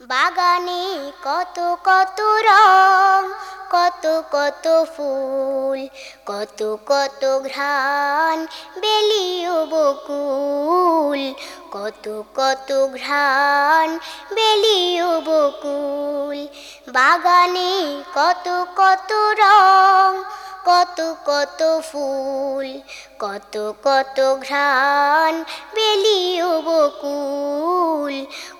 বাগানে কত কত রং, কত কত ফুল, কত কত ঘ্রাণ বেলিও বকুল, কত কত ঘ্রাণ বেলিও বকুল। বাগানে কত কত রং কত কত ফুল, কত কত ঘ্রাণ বেলিও বকুল,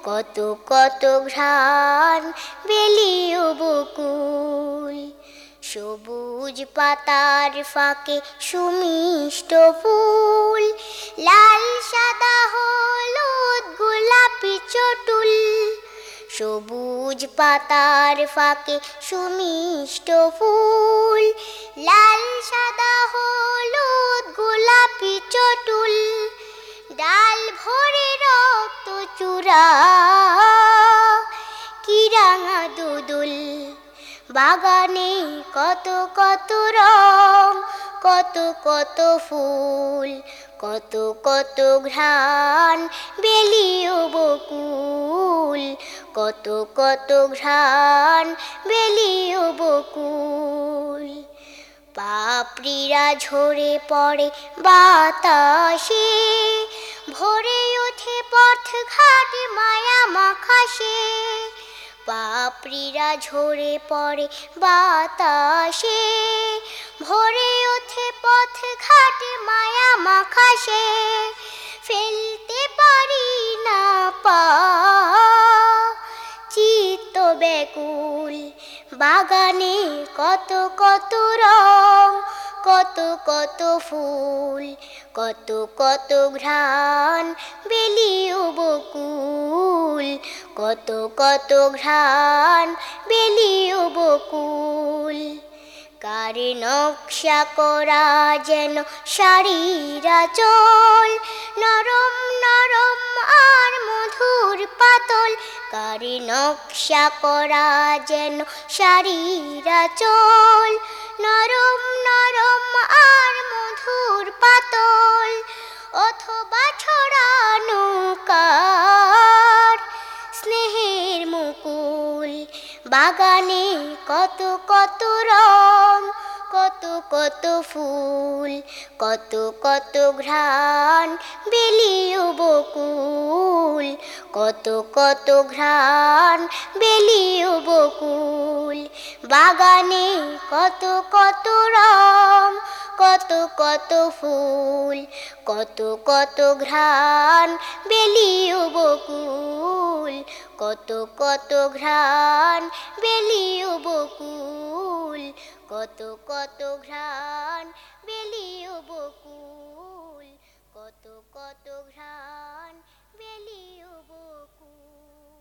কত কত ঘ্রাণ বেলিও বকুল। সবুজ পাতার ফাঁকে সুমিষ্ট ফুল, লাল সাদা চটুল সবুজ পাতার ফাঁকে সুমিষ্ট ফুল, লাল, সাদা, হলুদ, গোলাপি, চটুল, ডাল ভরে রক্ত চূড়া কি রাঙা দুদুল। বাগানে কত কত রং, কত কত ফুল, কত কত ঘ্রাণ, বেলিও বকুল। কত কত ঘ্রাণ বেলিও বকুল। পাপড়িরা ঝরে পড়ে বাতাসে, ভরে ওঠে পথ ঘাট মায়া মাখাসে। পাপড়িরা ঝরে পড়ে বাতাসে, ভরে ওঠে পথ ঘাট মায়া মাখাসে। ফেলতে ব্যাকুল বাগানে কত কত রং, কত কত ফুল, কত কত ঘ্রাণ বেলিও বকুল, কত কত ঘ্রাণ বেলিও বকুল। কার নকশা করা যেন শাড়িরা চল নরম নরম আর মধুর পাতল কার নকশা করা যেন শাড়িরা চল নরম নরম আর মধুর পাতল, অথবা ছড়ানো কার। স্নেহের মুকুল, বাগানে কত কত রং। কত কত ফুল, কত কত ঘ্রাণ বেলিও বকুল, কত কত ঘ্রাণ বেলিও বকুল। বাগানে কত কত রং, কত কত ফুল, কত কত ঘ্রাণ বেলিও বকুল, কত কত ঘ্রাণ বেলিও বকুল। কত কত ঘ্রাণ বেলিও ঘ্রাণ